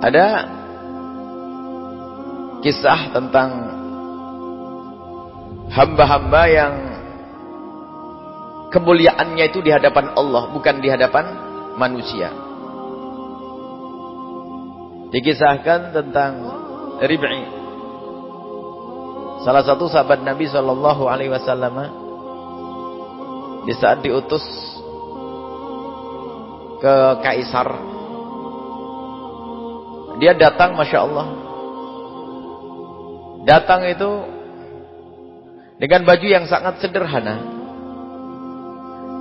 Ada kisah tentang hamba-hamba yang kemuliaannya itu di hadapan Allah, bukan di hadapan manusia. Dikisahkan tentang Rib'i. Salah satu sahabat Nabi Shallallahu Alaihi Wasallam di saat diutus ke Kaisar, dia datang, masya Allah, datang itu dengan baju yang sangat sederhana,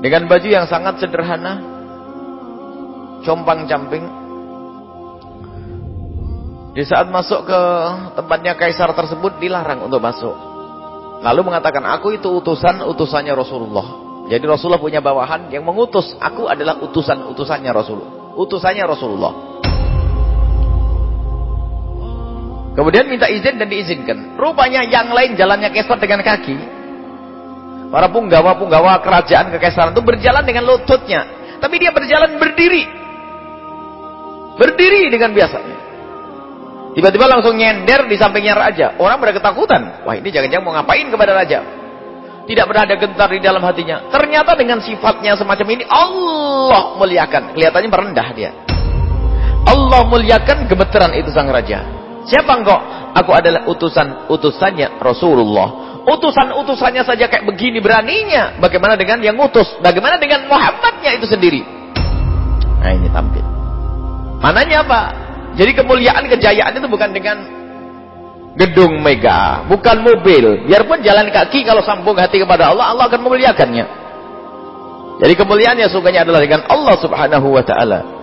dengan baju yang sangat sederhana, compang camping, di saat masuk ke tempatnya kaisar tersebut dilarang untuk masuk. Lalu mengatakan, aku itu utusan utusannya Rasulullah. Jadi Rasulullah punya bawahan yang mengutus. Aku adalah utusan utusannya Rasul. Utusannya Rasulullah. Kemudian minta izin dan diizinkan. Rupanya yang lain jalannya kaisar dengan kaki. Para punggawa-punggawa kerajaan kekaisaran itu berjalan dengan lututnya. Tapi dia berjalan berdiri. Berdiri dengan biasanya. Tiba-tiba langsung nyender di sampingnya raja. Orang pada ketakutan. Wah ini jangan-jangan mau ngapain kepada raja. Tidak pernah ada gentar di dalam hatinya. Ternyata dengan sifatnya semacam ini. Allah muliakan. Kelihatannya merendah dia. Allah muliakan gemeteran itu sang raja. Siapa engkau? Aku adalah utusan utusannya Rasulullah. Utusan-utusannya saja kayak begini beraninya. Bagaimana dengan yang utus? Bagaimana dengan Muhammadnya itu sendiri? Nah ini tampil. Mananya apa? Jadi kemuliaan, kejayaan itu bukan dengan gedung mega, bukan mobil. Biarpun jalan kaki kalau sambung hati kepada Allah, Allah akan memuliakannya. Jadi kemuliaan yang sungguhnya adalah dengan Allah Subhanahu wa taala.